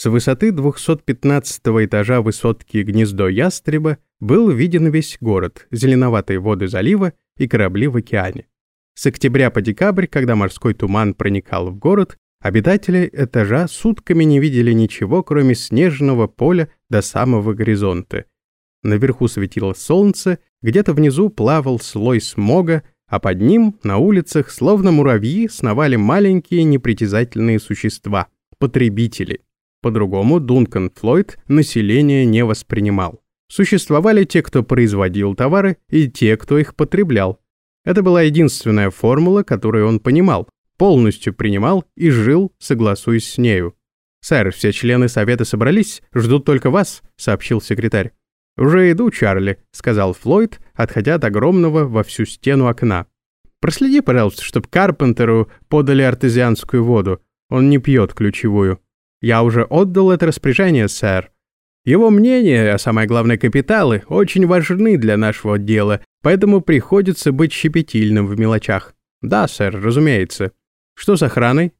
С высоты 215 этажа высотки гнездо ястреба был виден весь город, зеленоватые воды залива и корабли в океане. С октября по декабрь, когда морской туман проникал в город, обитатели этажа сутками не видели ничего, кроме снежного поля до самого горизонта. Наверху светило солнце, где-то внизу плавал слой смога, а под ним, на улицах, словно муравьи, сновали маленькие непритязательные существа – потребители. По-другому Дункан Флойд население не воспринимал. Существовали те, кто производил товары, и те, кто их потреблял. Это была единственная формула, которую он понимал, полностью принимал и жил, согласуясь с нею. «Сэр, все члены совета собрались, ждут только вас», — сообщил секретарь. «Уже иду, Чарли», — сказал Флойд, отходя от огромного во всю стену окна. «Проследи, пожалуйста, чтоб Карпентеру подали артезианскую воду. Он не пьет ключевую». Я уже отдал это распоряжение, сэр. Его мнение, а самое главное капиталы, очень важны для нашего дела, поэтому приходится быть щепетильным в мелочах. Да, сэр, разумеется. Что с охраной?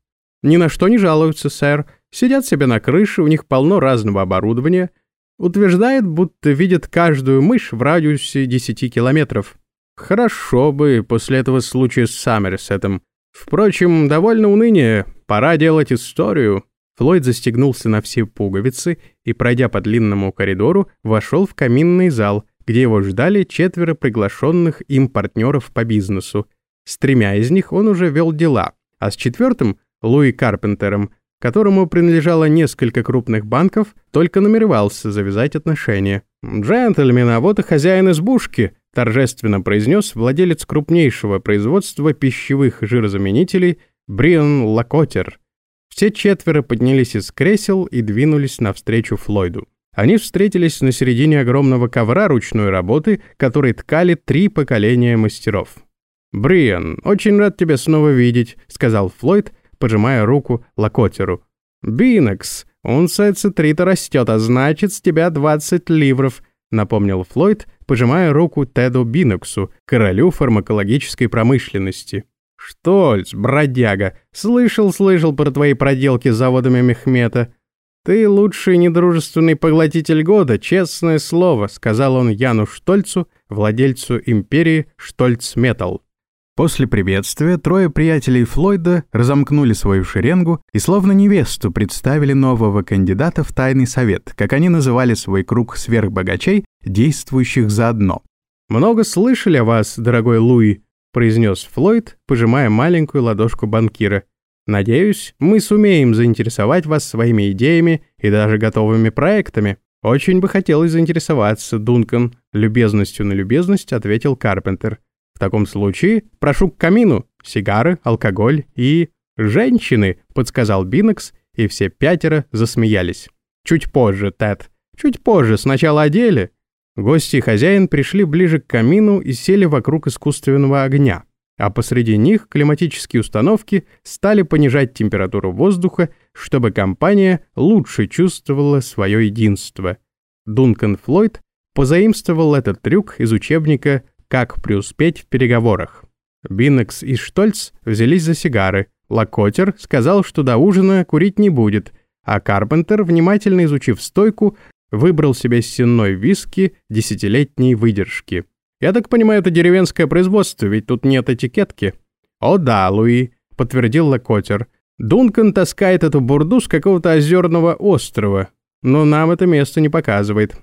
Ни на что не жалуются, сэр. Сидят себе на крыше, у них полно разного оборудования. Утверждает, будто видят каждую мышь в радиусе 10 километров. Хорошо бы после этого случая с Саммерсетом. Впрочем, довольно уныние. Пора делать историю. Флойд застегнулся на все пуговицы и, пройдя по длинному коридору, вошел в каминный зал, где его ждали четверо приглашенных им партнеров по бизнесу. С тремя из них он уже вел дела, а с четвертым, Луи Карпентером, которому принадлежало несколько крупных банков, только намеревался завязать отношения. «Джентльмен, а вот и хозяин избушки», – торжественно произнес владелец крупнейшего производства пищевых жирозаменителей Бриан Лакотер – все четверо поднялись из кресел и двинулись навстречу Флойду. Они встретились на середине огромного ковра ручной работы, который ткали три поколения мастеров. «Бриан, очень рад тебя снова видеть», — сказал Флойд, пожимая руку Лакотеру. «Бинекс, он сацитрита растет, а значит, с тебя 20 ливров», — напомнил Флойд, пожимая руку Теду Бинексу, королю фармакологической промышленности. «Штольц, бродяга, слышал-слышал про твои проделки с заводами Мехмета. Ты лучший недружественный поглотитель года, честное слово», сказал он Яну Штольцу, владельцу империи Штольц Метал. После приветствия трое приятелей Флойда разомкнули свою шеренгу и словно невесту представили нового кандидата в тайный совет, как они называли свой круг сверхбогачей, действующих заодно. «Много слышали о вас, дорогой Луи», произнес Флойд, пожимая маленькую ладошку банкира. «Надеюсь, мы сумеем заинтересовать вас своими идеями и даже готовыми проектами. Очень бы хотелось заинтересоваться, Дункан», любезностью на любезность ответил Карпентер. «В таком случае прошу к камину. Сигары, алкоголь и... женщины», подсказал Бинокс, и все пятеро засмеялись. «Чуть позже, Тед. Чуть позже, сначала о деле. Гости и хозяин пришли ближе к камину и сели вокруг искусственного огня, а посреди них климатические установки стали понижать температуру воздуха, чтобы компания лучше чувствовала свое единство. Дункан Флойд позаимствовал этот трюк из учебника «Как преуспеть в переговорах». Биннекс и Штольц взялись за сигары. Лакотер сказал, что до ужина курить не будет, а Карпентер, внимательно изучив стойку, Выбрал себе сенной виски десятилетней выдержки. Я так понимаю, это деревенское производство, ведь тут нет этикетки. О да, Луи, подтвердил Лакотер. Дункан таскает эту бурду с какого-то озерного острова, но нам это место не показывает.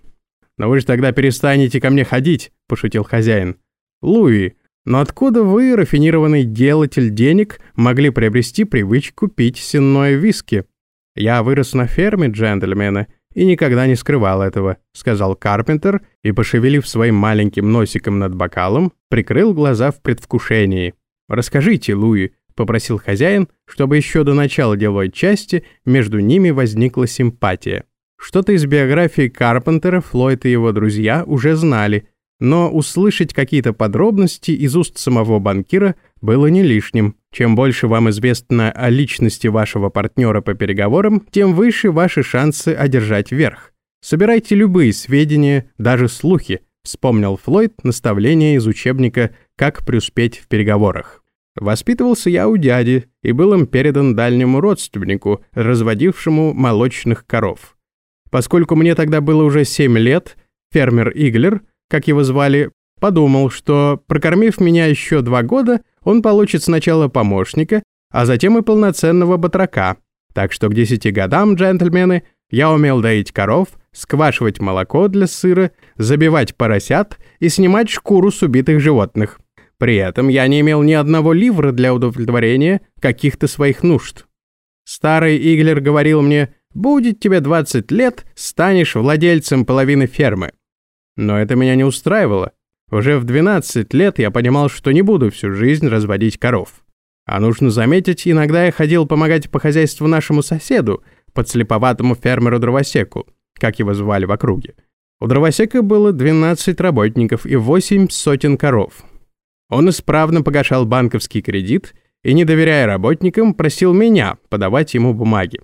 Но вы же тогда перестанете ко мне ходить, пошутил хозяин. Луи, но откуда вы, рафинированный делатель денег, могли приобрести привычку пить сенное виски? Я вырос на ферме, джентльмены, и никогда не скрывал этого», — сказал Карпентер и, пошевелив своим маленьким носиком над бокалом, прикрыл глаза в предвкушении. «Расскажите, Луи», — попросил хозяин, чтобы еще до начала деловой части между ними возникла симпатия. Что-то из биографии Карпентера Флойд и его друзья уже знали, но услышать какие-то подробности из уст самого банкира было не лишним. Чем больше вам известно о личности вашего партнера по переговорам, тем выше ваши шансы одержать верх. Собирайте любые сведения, даже слухи, вспомнил Флойд наставление из учебника «Как преуспеть в переговорах». Воспитывался я у дяди и был им передан дальнему родственнику, разводившему молочных коров. Поскольку мне тогда было уже 7 лет, фермер Иглер, как его звали, подумал, что, прокормив меня еще два года, он получит сначала помощника, а затем и полноценного батрака. Так что к 10 годам, джентльмены, я умел доить коров, сквашивать молоко для сыра, забивать поросят и снимать шкуру с убитых животных. При этом я не имел ни одного ливра для удовлетворения каких-то своих нужд. Старый Иглер говорил мне, будет тебе 20 лет, станешь владельцем половины фермы. Но это меня не устраивало. Уже в 12 лет я понимал, что не буду всю жизнь разводить коров. А нужно заметить, иногда я ходил помогать по хозяйству нашему соседу, подслеповатому фермеру-дровосеку, как его звали в округе. У дровосека было 12 работников и 8 сотен коров. Он исправно погашал банковский кредит и, не доверяя работникам, просил меня подавать ему бумаги.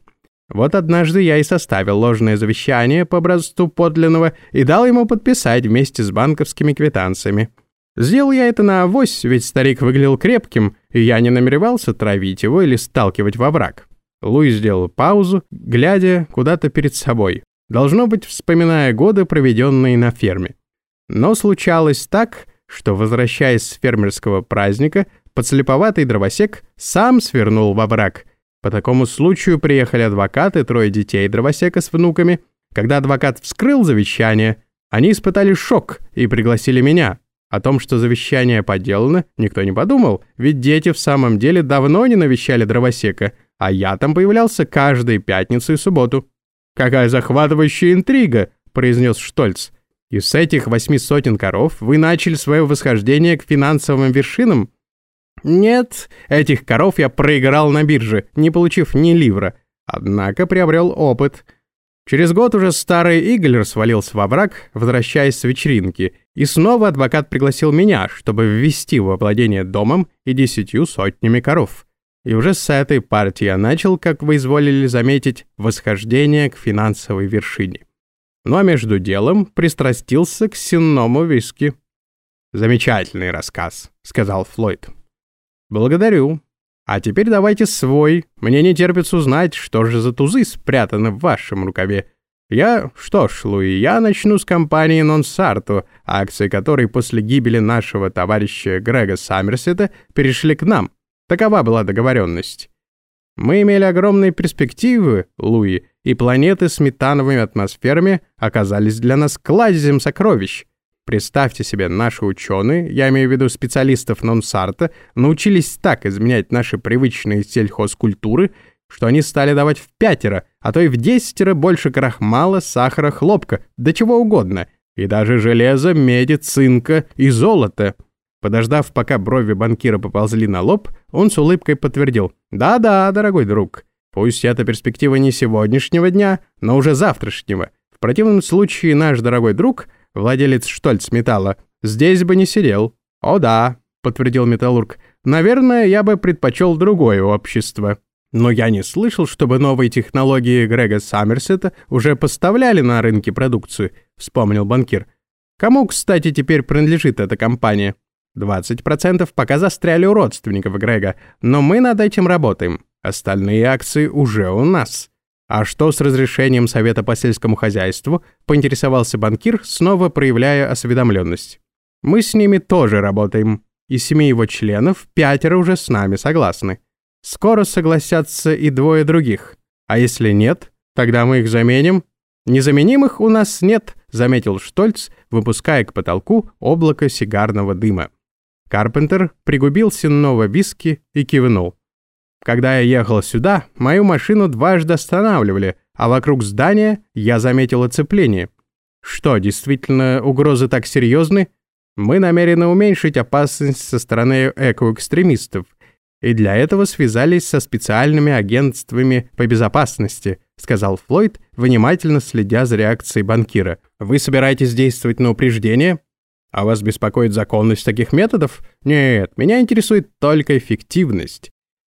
Вот однажды я и составил ложное завещание по образцу подлинного и дал ему подписать вместе с банковскими квитанциями. Сделал я это на авось, ведь старик выглядел крепким, и я не намеревался травить его или сталкивать во враг. Луи сделал паузу, глядя куда-то перед собой. Должно быть, вспоминая годы, проведенные на ферме. Но случалось так, что, возвращаясь с фермерского праздника, подслеповатый дровосек сам свернул во враг. По такому случаю приехали адвокаты, трое детей дровосека с внуками. Когда адвокат вскрыл завещание, они испытали шок и пригласили меня. О том, что завещание подделано, никто не подумал, ведь дети в самом деле давно не навещали дровосека, а я там появлялся каждую пятницу и субботу. «Какая захватывающая интрига!» – произнес Штольц. И с этих восьми сотен коров вы начали свое восхождение к финансовым вершинам? Нет, этих коров я проиграл на бирже, не получив ни ливра. Однако приобрел опыт. Через год уже старый Иглер свалился во враг, возвращаясь с вечеринки, и снова адвокат пригласил меня, чтобы ввести во владение домом и десятью сотнями коров. И уже с этой партии я начал, как вы изволили заметить, восхождение к финансовой вершине но ну, а между делом пристрастился к сенному виски. «Замечательный рассказ», — сказал Флойд. «Благодарю. А теперь давайте свой. Мне не терпится узнать, что же за тузы спрятаны в вашем рукаве. Я... Что ж, Луи, я начну с компании Нонсарту, акции которой после гибели нашего товарища Грега Саммерсета перешли к нам. Такова была договоренность. Мы имели огромные перспективы, Луи, и планеты с метановыми атмосферами оказались для нас кладезем сокровищ. Представьте себе, наши ученые, я имею в виду специалистов Нонсарта, научились так изменять наши привычные сельхозкультуры, что они стали давать в пятеро, а то и в десятеро больше крахмала, сахара, хлопка, да чего угодно, и даже железа, меди, цинка и золота. Подождав, пока брови банкира поползли на лоб, он с улыбкой подтвердил «Да-да, дорогой друг, Пусть это перспектива не сегодняшнего дня, но уже завтрашнего. В противном случае наш дорогой друг, владелец Штольц Металла, здесь бы не сидел. О да, подтвердил Металлург. Наверное, я бы предпочел другое общество. Но я не слышал, чтобы новые технологии Грега Саммерсета уже поставляли на рынке продукцию, вспомнил банкир. Кому, кстати, теперь принадлежит эта компания? 20% пока застряли у родственников Грега, но мы над этим работаем. Остальные акции уже у нас. А что с разрешением Совета по сельскому хозяйству, поинтересовался банкир, снова проявляя осведомленность. Мы с ними тоже работаем. Из семи его членов пятеро уже с нами согласны. Скоро согласятся и двое других. А если нет, тогда мы их заменим. Незаменимых у нас нет, заметил Штольц, выпуская к потолку облако сигарного дыма. Карпентер пригубил сенного виски и кивнул. Когда я ехал сюда, мою машину дважды останавливали, а вокруг здания я заметил оцепление. Что, действительно, угрозы так серьезны? Мы намерены уменьшить опасность со стороны экоэкстремистов, и для этого связались со специальными агентствами по безопасности, сказал Флойд, внимательно следя за реакцией банкира. Вы собираетесь действовать на упреждение? А вас беспокоит законность таких методов? Нет, меня интересует только эффективность.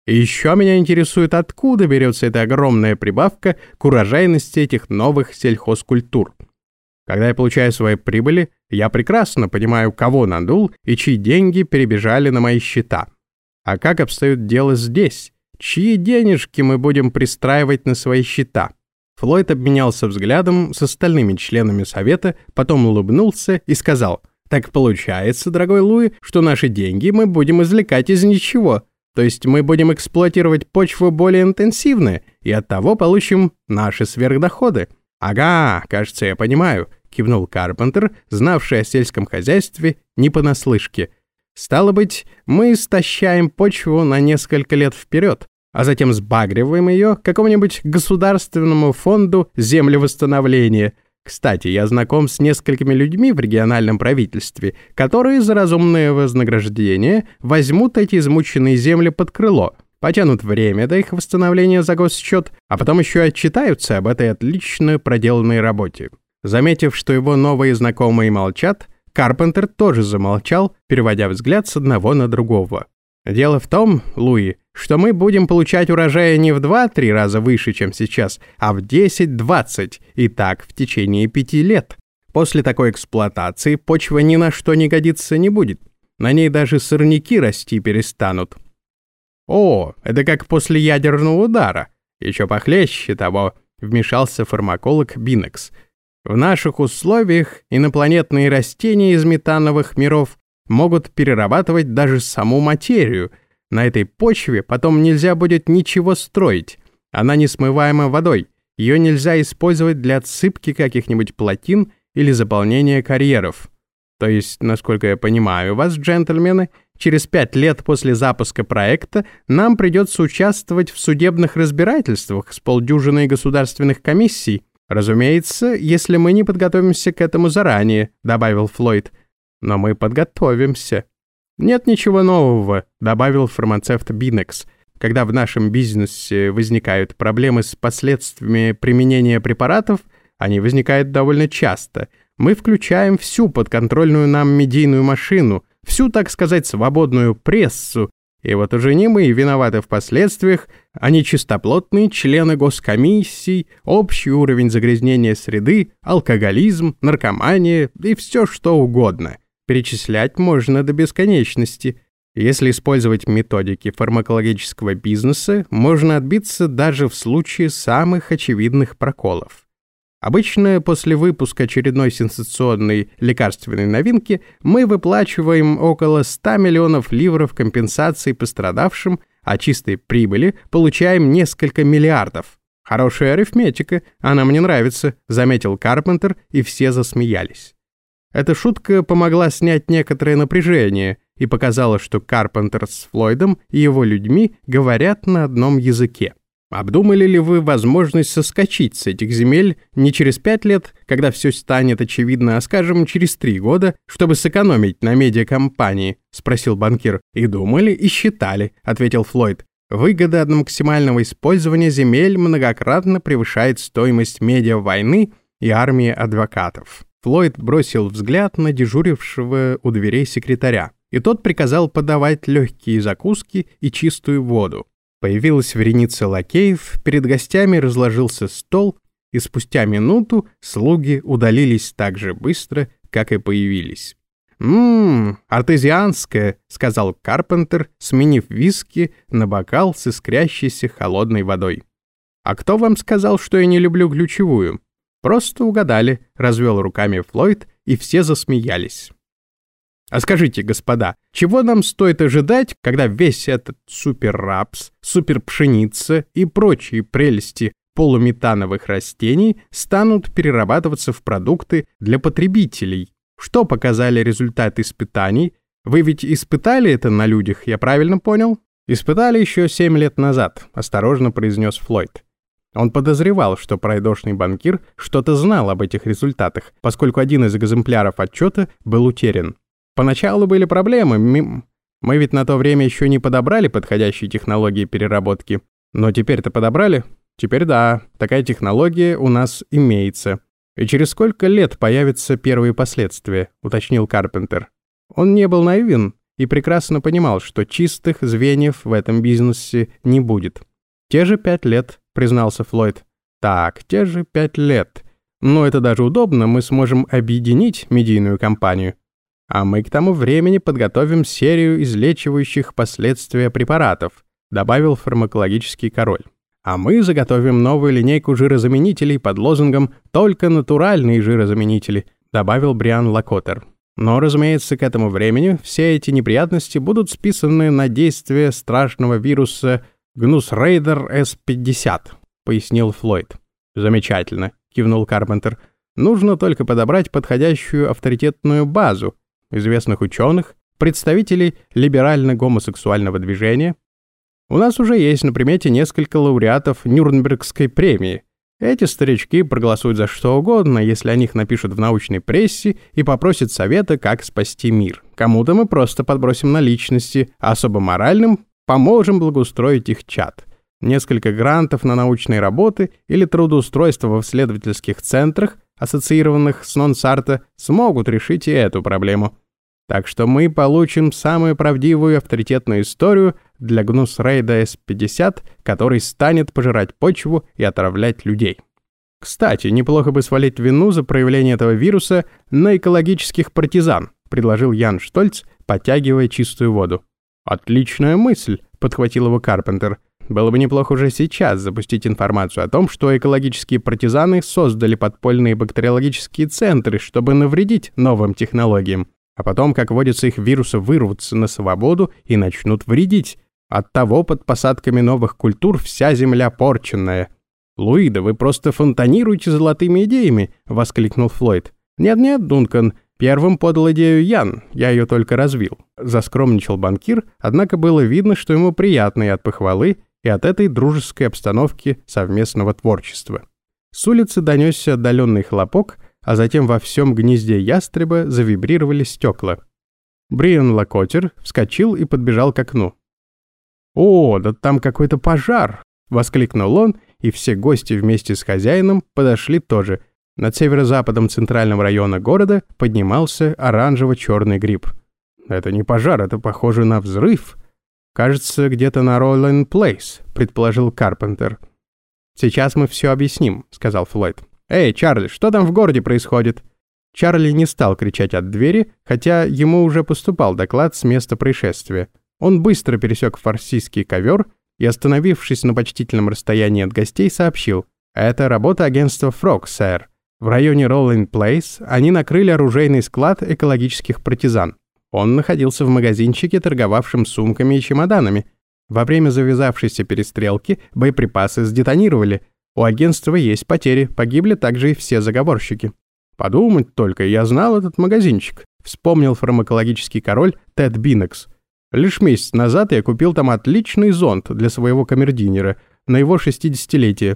Еще меня интересует, откуда берется эта огромная прибавка к урожайности этих новых сельхозкультур. Когда я получаю свои прибыли, я прекрасно понимаю, кого надул и чьи деньги перебежали на мои счета. А как обстоит дело здесь? Чьи денежки мы будем пристраивать на свои счета? Флойд обменялся взглядом с остальными членами совета, потом улыбнулся и сказал, «Так получается, дорогой Луи, что наши деньги мы будем извлекать из ничего, то есть мы будем эксплуатировать почву более интенсивно, и оттого получим наши сверхдоходы». «Ага, кажется, я понимаю», — кивнул Карпентер, знавший о сельском хозяйстве не понаслышке. «Стало быть, мы истощаем почву на несколько лет вперед, а затем сбагриваем ее какому-нибудь государственному фонду землевосстановления. Кстати, я знаком с несколькими людьми в региональном правительстве, которые за разумное вознаграждение возьмут эти измученные земли под крыло, потянут время до их восстановления за госсчет, а потом еще отчитаются об этой отлично проделанной работе. Заметив, что его новые знакомые молчат, Карпентер тоже замолчал, переводя взгляд с одного на другого. «Дело в том, Луи, что мы будем получать урожая не в 2-3 раза выше, чем сейчас, а в 10-20, и так в течение пяти лет. После такой эксплуатации почва ни на что не годится не будет. На ней даже сорняки расти перестанут. О, это как после ядерного удара. Еще похлеще того, вмешался фармаколог Бинекс. В наших условиях инопланетные растения из метановых миров могут перерабатывать даже саму материю – на этой почве потом нельзя будет ничего строить. Она несмываема водой. Ее нельзя использовать для отсыпки каких-нибудь плотин или заполнения карьеров. То есть, насколько я понимаю вас, джентльмены, через пять лет после запуска проекта нам придется участвовать в судебных разбирательствах с полдюжиной государственных комиссий. Разумеется, если мы не подготовимся к этому заранее, добавил Флойд. Но мы подготовимся. «Нет ничего нового», — добавил фармацевт Бинекс. «Когда в нашем бизнесе возникают проблемы с последствиями применения препаратов, они возникают довольно часто. Мы включаем всю подконтрольную нам медийную машину, всю, так сказать, свободную прессу, и вот уже не мы виноваты в последствиях, не чистоплотные члены госкомиссий, общий уровень загрязнения среды, алкоголизм, наркомания и все что угодно. Перечислять можно до бесконечности. Если использовать методики фармакологического бизнеса, можно отбиться даже в случае самых очевидных проколов. Обычно после выпуска очередной сенсационной лекарственной новинки мы выплачиваем около 100 миллионов ливров компенсации пострадавшим, а чистой прибыли получаем несколько миллиардов. Хорошая арифметика, она мне нравится, заметил Карпентер, и все засмеялись. Эта шутка помогла снять некоторое напряжение и показала, что Карпентер с Флойдом и его людьми говорят на одном языке. Обдумали ли вы возможность соскочить с этих земель не через пять лет, когда все станет очевидно, а скажем, через три года, чтобы сэкономить на медиакомпании? Спросил банкир. И думали, и считали, ответил Флойд. Выгода от максимального использования земель многократно превышает стоимость медиа войны и армии адвокатов. Флойд бросил взгляд на дежурившего у дверей секретаря, и тот приказал подавать легкие закуски и чистую воду. Появилась вереница лакеев, перед гостями разложился стол, и спустя минуту слуги удалились так же быстро, как и появились. «Ммм, артезианское», — сказал Карпентер, сменив виски на бокал с искрящейся холодной водой. «А кто вам сказал, что я не люблю ключевую?» «Просто угадали», — развел руками Флойд, и все засмеялись. А скажите, господа, чего нам стоит ожидать, когда весь этот суперрапс, суперпшеница и прочие прелести полуметановых растений станут перерабатываться в продукты для потребителей? Что показали результаты испытаний? Вы ведь испытали это на людях, я правильно понял? Испытали еще семь лет назад, осторожно произнес Флойд. Он подозревал, что пройдошный банкир что-то знал об этих результатах, поскольку один из экземпляров отчета был утерян. Поначалу были проблемы, мы ведь на то время еще не подобрали подходящие технологии переработки. Но теперь-то подобрали? Теперь да, такая технология у нас имеется. И через сколько лет появятся первые последствия, уточнил Карпентер. Он не был наивен и прекрасно понимал, что чистых звеньев в этом бизнесе не будет. Те же пять лет, признался Флойд. Так, те же пять лет. Но это даже удобно, мы сможем объединить медийную компанию. А мы к тому времени подготовим серию излечивающих последствия препаратов, добавил фармакологический король. А мы заготовим новую линейку жирозаменителей под лозунгом «Только натуральные жирозаменители», добавил Бриан Лакотер. Но, разумеется, к этому времени все эти неприятности будут списаны на действие страшного вируса Гнусрейдер С-50, пояснил Флойд. Замечательно, кивнул Карпентер. Нужно только подобрать подходящую авторитетную базу известных ученых, представителей либерально-гомосексуального движения. У нас уже есть на примете несколько лауреатов Нюрнбергской премии, эти старички проголосуют за что угодно, если о них напишут в научной прессе и попросят совета, как спасти мир. Кому-то мы просто подбросим наличности, а особо моральным поможем благоустроить их чат. Несколько грантов на научные работы или трудоустройство в исследовательских центрах, ассоциированных с Нонсарта, смогут решить и эту проблему. Так что мы получим самую правдивую авторитетную историю для Гнусрейда С-50, который станет пожирать почву и отравлять людей. Кстати, неплохо бы свалить вину за проявление этого вируса на экологических партизан, предложил Ян Штольц, подтягивая чистую воду. Отличная мысль, подхватил его Карпентер. Было бы неплохо уже сейчас запустить информацию о том, что экологические партизаны создали подпольные бактериологические центры, чтобы навредить новым технологиям. А потом, как водится, их вирусы вырвутся на свободу и начнут вредить. Оттого под посадками новых культур вся земля порченная. «Луида, вы просто фонтанируете золотыми идеями!» — воскликнул Флойд. «Нет-нет, Дункан, первым подал идею Ян, я ее только развил». Заскромничал банкир, однако было видно, что ему приятно и от похвалы, и от этой дружеской обстановки совместного творчества. С улицы донесся отдаленный хлопок — а затем во всем гнезде ястреба завибрировали стекла. Бриан Лакотер вскочил и подбежал к окну. «О, да там какой-то пожар!» — воскликнул он, и все гости вместе с хозяином подошли тоже. Над северо-западом центрального района города поднимался оранжево-черный гриб. «Это не пожар, это похоже на взрыв. Кажется, где-то на Роллен Плейс», — предположил Карпентер. «Сейчас мы все объясним», — сказал Флойд. «Эй, Чарли, что там в городе происходит?» Чарли не стал кричать от двери, хотя ему уже поступал доклад с места происшествия. Он быстро пересек фарсийский ковер и, остановившись на почтительном расстоянии от гостей, сообщил. «Это работа агентства Фрог, сэр. В районе Роллинг Плейс они накрыли оружейный склад экологических партизан. Он находился в магазинчике, торговавшем сумками и чемоданами. Во время завязавшейся перестрелки боеприпасы сдетонировали, у агентства есть потери, погибли также и все заговорщики. Подумать только, я знал этот магазинчик. Вспомнил фармакологический король Тед Бинекс. Лишь месяц назад я купил там отличный зонт для своего камердинера на его 60-летие.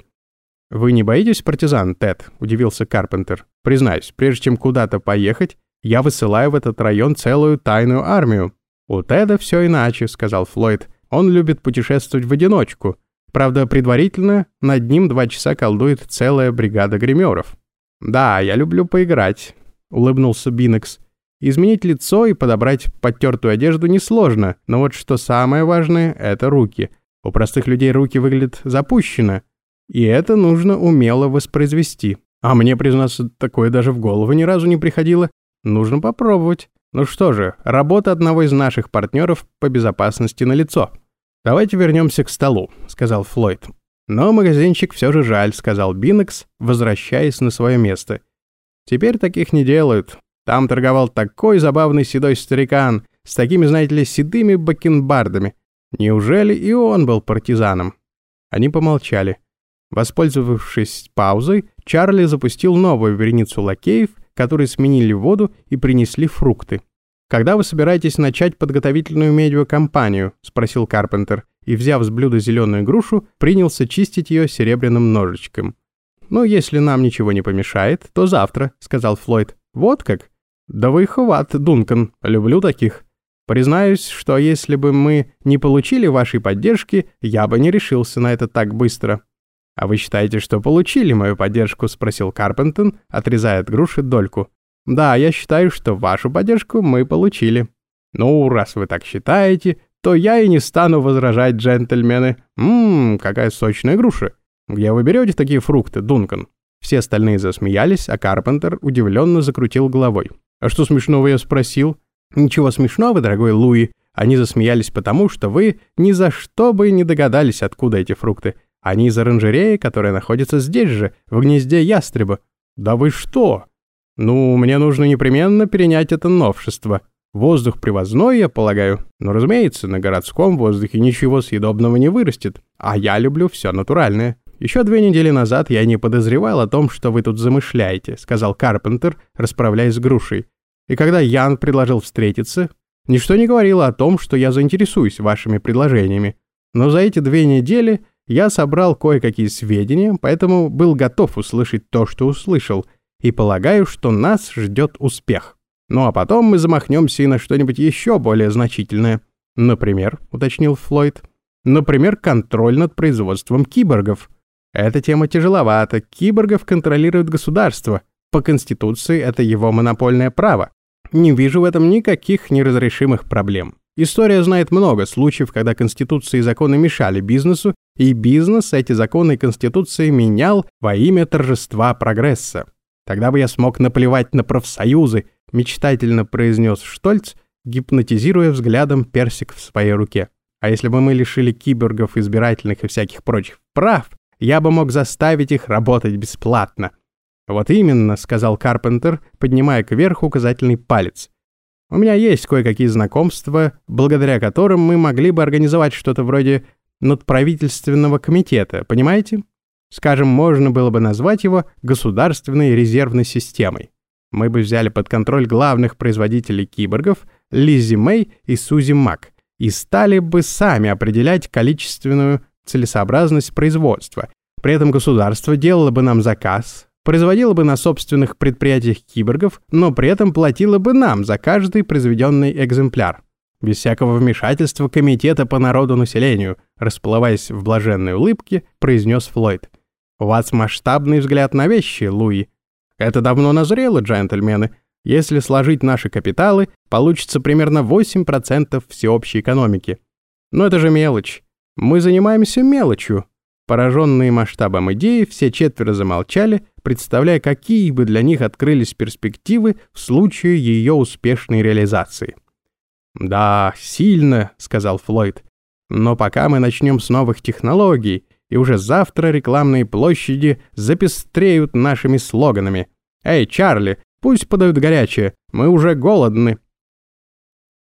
«Вы не боитесь партизан, Тед?» – удивился Карпентер. «Признаюсь, прежде чем куда-то поехать, я высылаю в этот район целую тайную армию». «У Теда все иначе», – сказал Флойд. «Он любит путешествовать в одиночку. Правда, предварительно над ним два часа колдует целая бригада гримеров. «Да, я люблю поиграть», — улыбнулся Бинекс. «Изменить лицо и подобрать подтертую одежду несложно, но вот что самое важное — это руки. У простых людей руки выглядят запущенно, и это нужно умело воспроизвести. А мне, признаться, такое даже в голову ни разу не приходило. Нужно попробовать. Ну что же, работа одного из наших партнеров по безопасности на лицо. «Давайте вернемся к столу», — сказал Флойд. «Но магазинчик все же жаль», — сказал Бинекс, возвращаясь на свое место. «Теперь таких не делают. Там торговал такой забавный седой старикан, с такими, знаете ли, седыми бакенбардами. Неужели и он был партизаном?» Они помолчали. Воспользовавшись паузой, Чарли запустил новую вереницу лакеев, которые сменили воду и принесли фрукты. «Когда вы собираетесь начать подготовительную медиакампанию?» – спросил Карпентер, и, взяв с блюда зеленую грушу, принялся чистить ее серебряным ножичком. «Ну, если нам ничего не помешает, то завтра», – сказал Флойд. «Вот как?» «Да вы хват, Дункан, люблю таких. Признаюсь, что если бы мы не получили вашей поддержки, я бы не решился на это так быстро». «А вы считаете, что получили мою поддержку?» – спросил Карпентон, отрезая от груши дольку. Да, я считаю, что вашу поддержку мы получили. Ну, раз вы так считаете, то я и не стану возражать, джентльмены. Ммм, какая сочная груша. Где вы берете такие фрукты, Дункан? Все остальные засмеялись, а Карпентер удивленно закрутил головой. «А что смешного я спросил?» Ничего смешного, дорогой Луи. Они засмеялись потому, что вы ни за что бы не догадались, откуда эти фрукты. Они из оранжереи, которая находится здесь же, в гнезде ястреба. Да вы что? Ну, мне нужно непременно перенять это новшество. Воздух привозной, я полагаю. Но, разумеется, на городском воздухе ничего съедобного не вырастет. А я люблю все натуральное. Еще две недели назад я не подозревал о том, что вы тут замышляете, сказал Карпентер, расправляясь с грушей. И когда Ян предложил встретиться, ничто не говорило о том, что я заинтересуюсь вашими предложениями. Но за эти две недели я собрал кое-какие сведения, поэтому был готов услышать то, что услышал, и полагаю, что нас ждет успех. Ну а потом мы замахнемся и на что-нибудь еще более значительное. Например, уточнил Флойд, например, контроль над производством киборгов. Эта тема тяжеловата, киборгов контролирует государство, по Конституции это его монопольное право. Не вижу в этом никаких неразрешимых проблем. История знает много случаев, когда Конституции и законы мешали бизнесу, и бизнес эти законы и Конституции менял во имя торжества прогресса. Тогда бы я смог наплевать на профсоюзы, мечтательно произнес Штольц, гипнотизируя взглядом персик в своей руке. А если бы мы лишили киборгов избирательных и всяких прочих прав, я бы мог заставить их работать бесплатно. Вот именно, сказал Карпентер, поднимая кверху указательный палец. У меня есть кое-какие знакомства, благодаря которым мы могли бы организовать что-то вроде надправительственного комитета, понимаете? Скажем, можно было бы назвать его государственной резервной системой. Мы бы взяли под контроль главных производителей киборгов Лиззи Мэй и Сузи Мак и стали бы сами определять количественную целесообразность производства. При этом государство делало бы нам заказ, производила бы на собственных предприятиях киборгов, но при этом платила бы нам за каждый произведенный экземпляр. Без всякого вмешательства Комитета по народу населению, расплываясь в блаженной улыбке, произнес Флойд. «У вас масштабный взгляд на вещи, Луи. Это давно назрело, джентльмены. Если сложить наши капиталы, получится примерно 8% всеобщей экономики. Но это же мелочь. Мы занимаемся мелочью, Пораженные масштабом идеи, все четверо замолчали, представляя, какие бы для них открылись перспективы в случае ее успешной реализации. «Да, сильно», — сказал Флойд. «Но пока мы начнем с новых технологий, и уже завтра рекламные площади запестреют нашими слоганами. Эй, Чарли, пусть подают горячее, мы уже голодны».